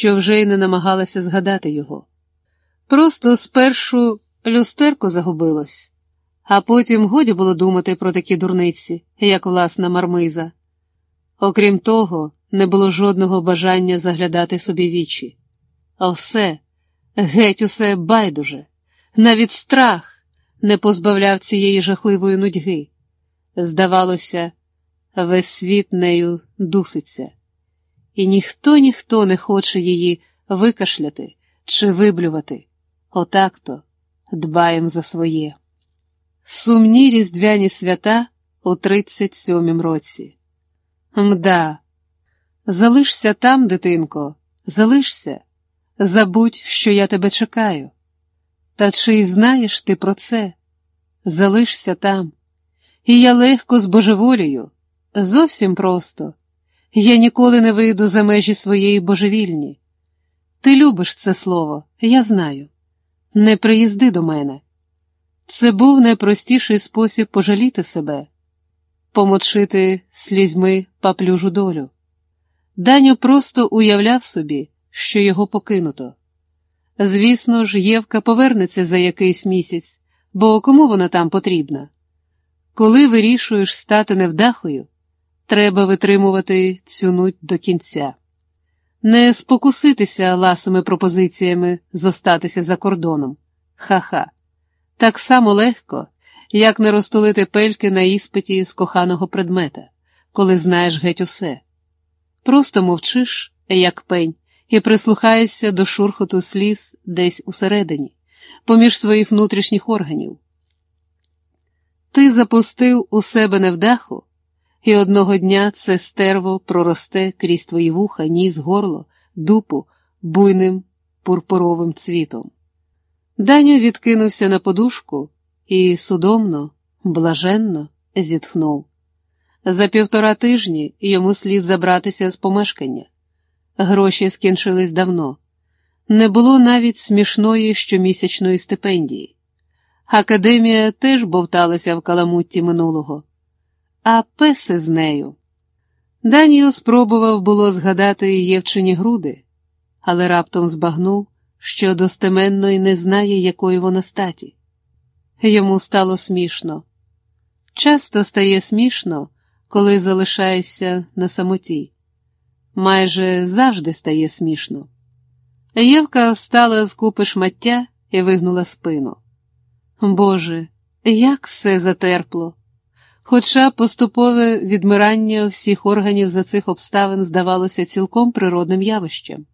що вже й не намагалася згадати його. Просто спершу люстерко загубилось, а потім годі було думати про такі дурниці, як власна мармиза. Окрім того, не було жодного бажання заглядати собі вічі. А все, геть усе байдуже, навіть страх не позбавляв цієї жахливої нудьги. Здавалося, весь світ нею дуситься, і ніхто ніхто не хоче її викашляти чи виблювати. Отак-то дбаєм за своє. Сумні різдвяні свята у 37-м році. Мда, залишся там, дитинко, залишся, забудь, що я тебе чекаю. Та чи й знаєш ти про це? Залишся там. І я легко збожеволію, зовсім просто. Я ніколи не вийду за межі своєї божевільні. Ти любиш це слово, я знаю. Не приїзди до мене. Це був найпростіший спосіб пожаліти себе, помочити слізьми паплюжу долю. Даню просто уявляв собі, що його покинуто. Звісно ж, Євка повернеться за якийсь місяць, бо кому вона там потрібна? Коли вирішуєш стати невдахою, треба витримувати цю нуть до кінця, не спокуситися ласими пропозиціями зостатися за кордоном. Ха-ха. Так само легко, як не розтулити пельки на іспиті з коханого предмета, коли знаєш геть усе. Просто мовчиш, як пень, і прислухаєшся до шурхоту сліз десь усередині, поміж своїх внутрішніх органів. Ти запустив у себе невдаху, і одного дня це стерво проросте крізь твої вуха, ніс, горло, дупу, буйним пурпуровим цвітом. Даню відкинувся на подушку і судомно, блаженно зітхнув. За півтора тижні йому слід забратися з помешкання. Гроші скінчились давно. Не було навіть смішної щомісячної стипендії. Академія теж бовталася в каламутті минулого, а песи з нею. Даніо спробував було згадати Євчині груди, але раптом збагнув, що достеменно й не знає, якої вона статі. Йому стало смішно. Часто стає смішно, коли залишаєшся на самоті. Майже завжди стає смішно. Євка встала з купи шмаття і вигнула спину. Боже, як все затерпло! Хоча поступове відмирання всіх органів за цих обставин здавалося цілком природним явищем.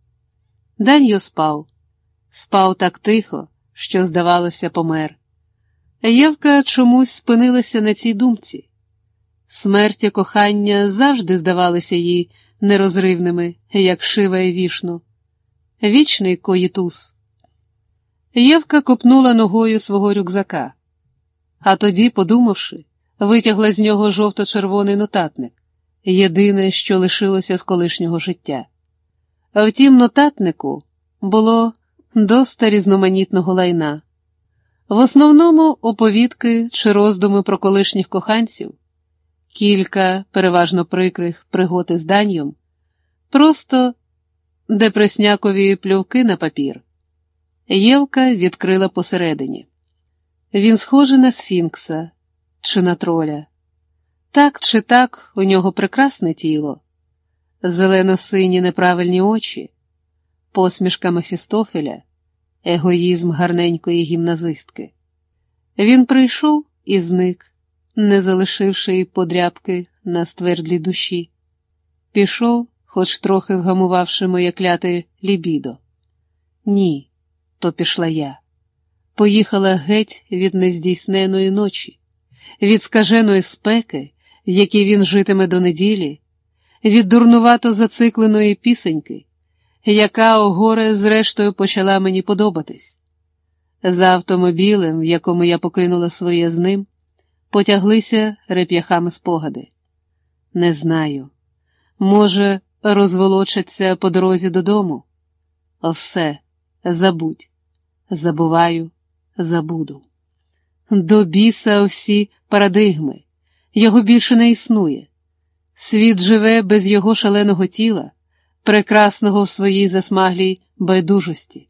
Даньо спав, спав так тихо, що, здавалося, помер. Євка чомусь спинилася на цій думці. Смерть і кохання завжди здавалися їй нерозривними, як шива і вішну. Вічний коїтус. Євка копнула ногою свого рюкзака, а тоді, подумавши, витягла з нього жовто-червоний нотатник єдине, що лишилося з колишнього життя. Втім, нотатнику було доста різноманітного лайна. В основному оповідки чи роздуми про колишніх коханців, кілька переважно прикрих пригод із Даньєм, просто депреснякові плювки на папір. Євка відкрила посередині. Він схожий на сфінкса чи на троля. Так чи так у нього прекрасне тіло, зелено-сині неправильні очі, посмішка Мефістофеля, егоїзм гарненької гімназистки. Він прийшов і зник, не залишивши й подрябки на ствердлій душі. Пішов, хоч трохи вгамувавши моє кляте лібідо. Ні, то пішла я. Поїхала геть від нездійсненої ночі, від скаженої спеки, в якій він житиме до неділі, від дурнувато зацикленої пісеньки, яка о зрештою почала мені подобатись. За автомобілем, в якому я покинула своє з ним, потяглися реп'яхами спогади. Не знаю. Може, розволочаться по дорозі додому? Все, забудь, забуваю, забуду. До біса всі парадигми, його більше не існує. Світ живе без його шаленого тіла прекрасного в своїй засмаглій байдужості.